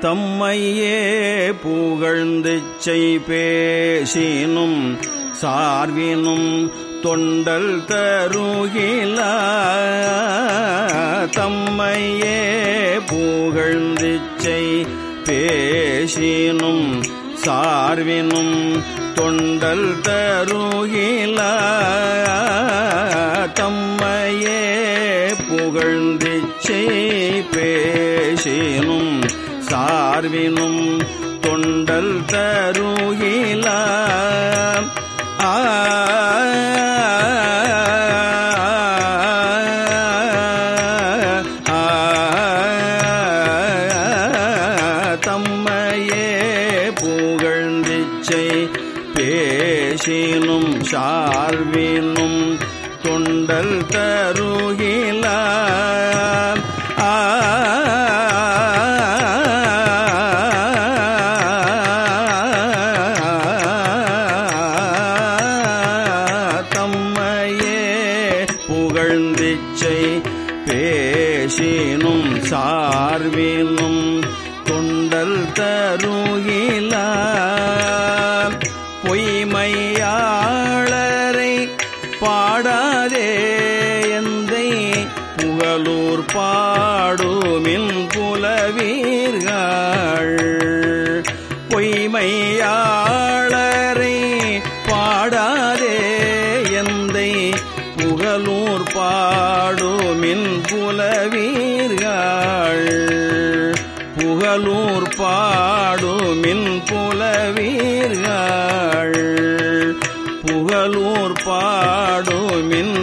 தம்மையே புகழ்ந்து பேசினும் சார்வினும் தொண்டல் தருகில தம்மையே புகழ்ந்து பேசினும் சார்வினும் தொண்டல் தருகில தம்மையே புகழ்ந்திச்சை பேசினும் சார்வினும் தொண்டல் தருகிலா. சார்வினும் தொண்டல் தருகிலார் ஆ. புகழ்ந்திச்சை பேசினும் சார்வினும் தொண்டல் தருகில. பாடுமின் புலவீர்கள். பொய்மையாளரை பாடாதே எந்தை புகழூர் பாடுமின் புலவீர்கள். புகழூர் பாடுமின் புலவீர்கள். புகழூர் பாடுமின்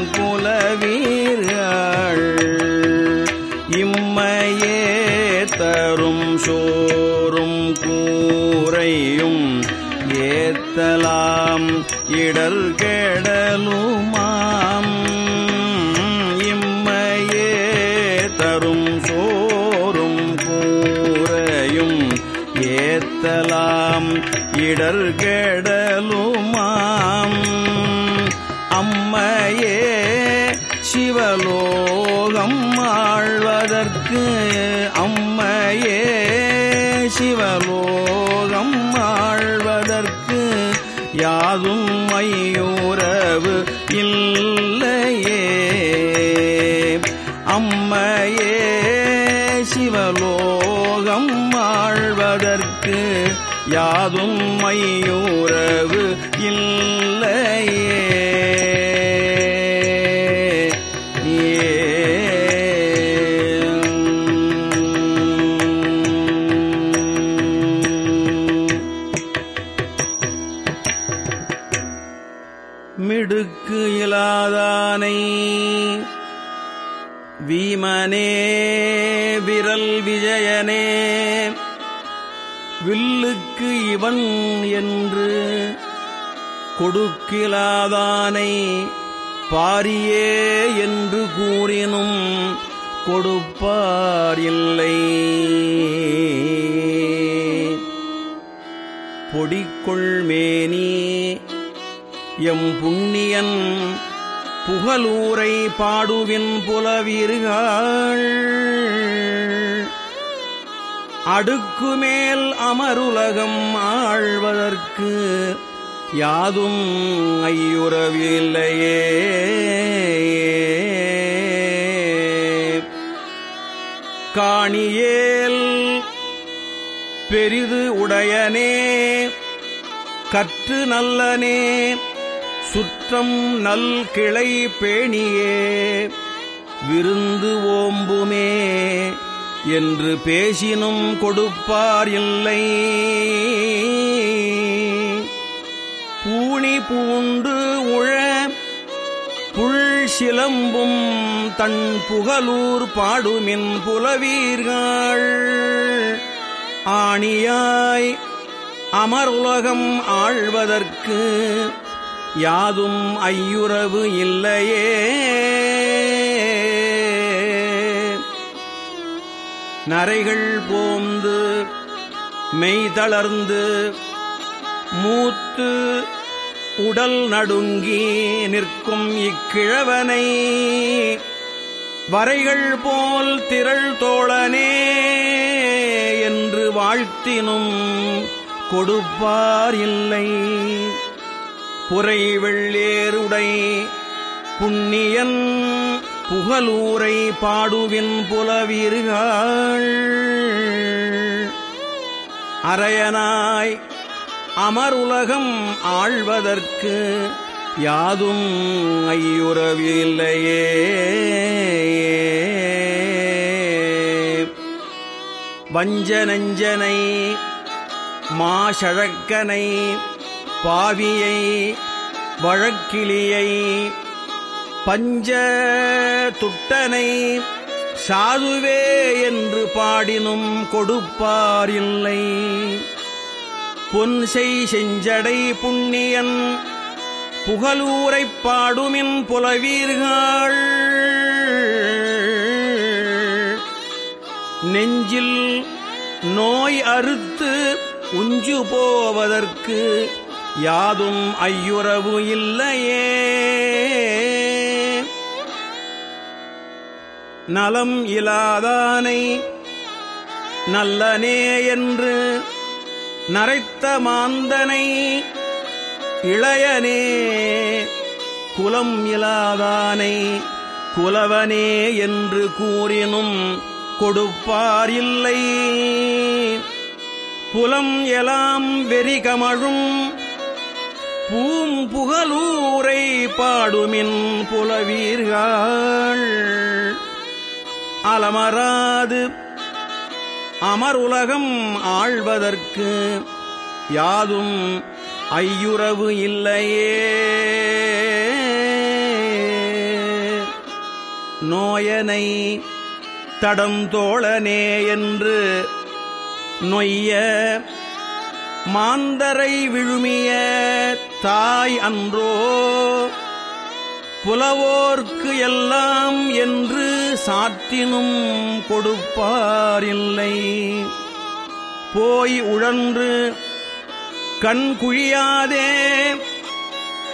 ஏத்தலாம் இடல் கேடலுமாம். இம்மையே தரும் சோறும் கூறையும் ஏத்தலாம் இடல் கேடலுமாம். அம்மையே சிவலோகம் ஆழ்வதற்கு அம்மையே சிவலோகம் யாதும் மையூரவு இல்லையே. அம்மையே சிவலோகம் வாழ்வதற்கு யாதும் மையூரவு இல்லை வில்லுக்கு இவன் என்று கொடுக்கிலாதானை பாரியே என்று கூறினும் கொடுப்பார் இல்லை. பொடிக்கொள்மேனி எம் புண்ணியன் புகழூரை பாடுவின் புலவீர்கள். அடுக்குமேல் அமருலகம் ஆழ்வதற்கு யாதும் ஐயுறவில்லையே. காணியேல் பெரிது உடையனே கற்று நல்லனே சுற்றம் நல் கிளை பேணியே விருந்து ஓம்புமே. என்று பேசினும் கொடுப்பார் இல்லை. பூணி பூண்டு உழ புள் சிலம்பும் தன் புகலூர் பாடுமின் புலவீர்கள். ஆணியாய் அமருலகம் ஆழ்வதற்கு யாதும் ஐயுறவு இல்லையே. நரைகள் போந்து மெய்தளர்ந்து மூத்து உடல் நடுங்கி நிற்கும் இக்கிழவனை வரைகள் போல் திரள் தோழனே என்று வாழ்த்தினும் கொடுப்பார் இல்லை. புரை வெள்ளேருடை புண்ணியன் புகலூரை பாடுவின் புலவீர்கள். அரையனாய் அமருலகம் ஆழ்வதற்கு யாதும் ஐயுறவில்லையே. வஞ்சனஞ்சனை மாஷழக்கனை பாவியை வழக்கிளியை பஞ்ச துட்டனை சாதுவே என்று பாடினும் கொடுப்பாரில்லை. பொன்செய் செஞ்சடை புண்ணியன் புகழூரைப் பாடுமின் புலவீர்கள். நெஞ்சில் நோய் அறுத்து உஞ்சு போவதற்கு யாதும் ஐயுறவு இல்லையே. நலம் இலாதானை நல்லனே என்று நரைத்த மாந்தனை இளையனே குலம் இலாதானை குலவனே என்று கூறினும் கொடுப்பார் இல்லை. புலம் எலாம் வெறிகமழும் பூம்புகலூரை பாடுமின் புலவீர்கள். அலமராது உலகம் ஆழ்வதற்கு யாதும் ஐயுறவு இல்லையே. நோயனை தடம் தோழனே என்று நொய்ய மாந்தரை விழுமிய தாய் அன்றோ புலவோர்க்கு எல்லாம் என்று சாற்றினும் கொடுப்பாரில்லை. போய் உழன்று கண் குழியாதே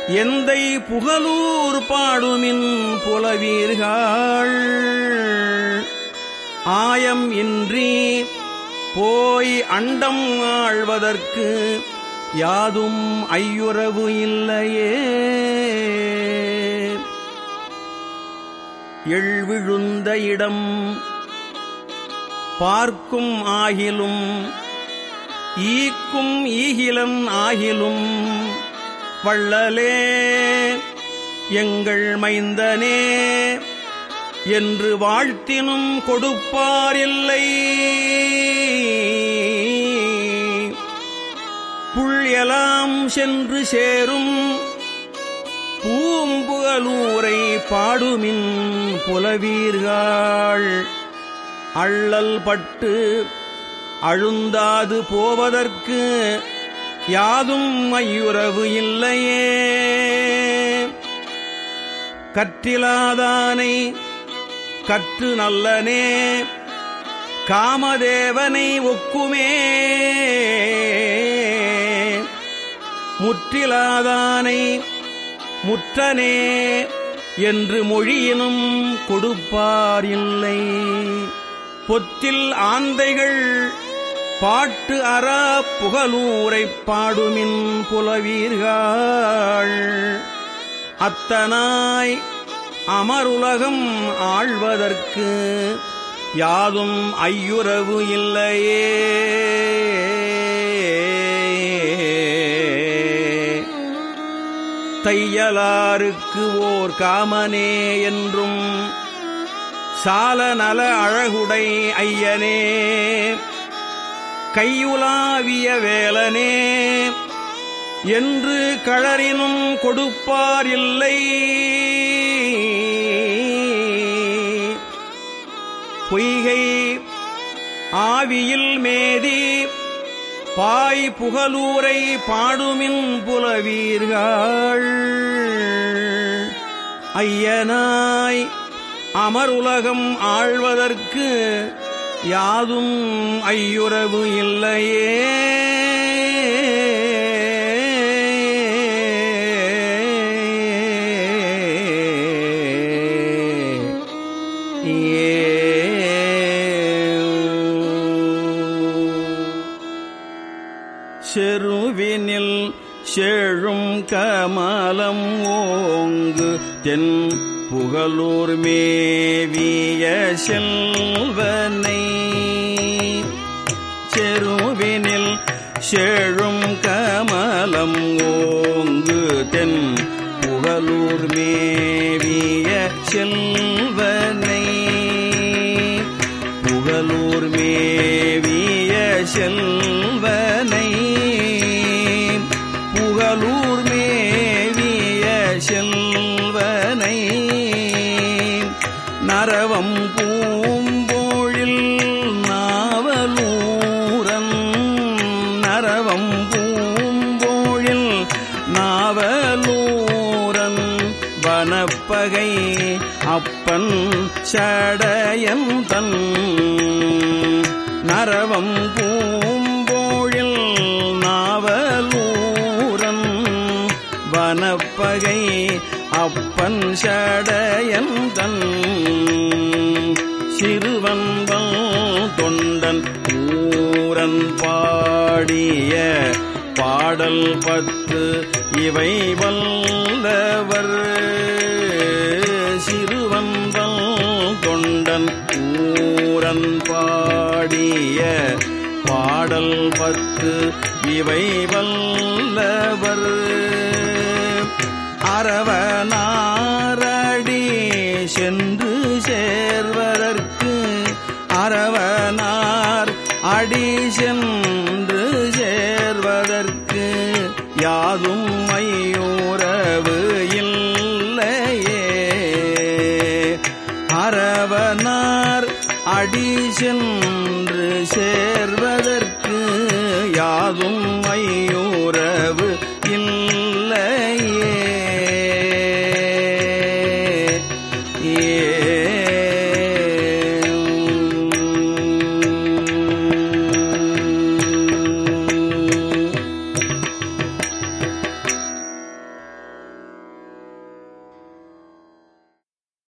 எந்தை புகழூர் பாடுமின் புலவீர்கள். ஆயம் இன்றி போய் அண்டம் ஆழ்வதற்கு யாதும் ஐயுறவு இல்லையே. எழ்விழுந்த இடம். பார்க்கும் ஆகிலும் ஈக்கும் ஈகிலன் ஆகிலும் வள்ளலே எங்கள் மைந்தனே என்று வாழ்த்தினும் கொடுப்பாரில்லை புள் எலாம் சென்று சேரும் பூம்புகலூரை பாடுமின் புலவீர்கள். அள்ளல் பட்டு அழுந்தாது போவதற்கு யாதும் ஐயுறவு இல்லையே. கற்றிலாதானை கற்று நல்லனே காமதேவனை ஒக்குமே. முற்றிலாதானை முற்றனே என்று மொழியினும் கொடுப்பார் இல்லை பொத்தில் ஆந்தைகள் பாட்டு அறா புகழூரைப் பாடுமின் புலவீர்கள். அத்தனாய் அமருலகம் ஆழ்வதற்கு யாதும் ஐயுறவு இல்லையே. தையலாருக்கு ஓர் காமனே என்றும் சால நல அழகுடை ஐயனே கையுலாவிய வேலனே என்று களறினும் கொடுப்பார் இல்லை. பொய்கை ஆவியில் மேதி பாய் புகலூரை பாடுமின் புலவீர்கள். ஐயனாய் அமருலகம் ஆழ்வதற்கு யாதும் ஐயுறவு இல்லையே. செருவினில் சேழும் கமலம் ஓங்கு தென் புகழூர் மேவிய செல்வனை. செருவினில் சேழும் கமலம் ஓங்கு தென் புகழூர் மேவிய செல்வனை. புகழூர் மேவிய செல்வனை அப்பகை அப்பன் சடையன் தன் நரவம் பூம்போழில் நாவலூரன் வனப்பகை அப்பன் சடையன் தன் சிறுவன்பல் தொண்டன் ஊரன் பாடிய பாடல் பத்து இவை வல்லவர். ஊரன் பாடிய பாடல் பத்து இவை வல்லவர். அரவனா சென்று சேர்வதற்கு யாதும்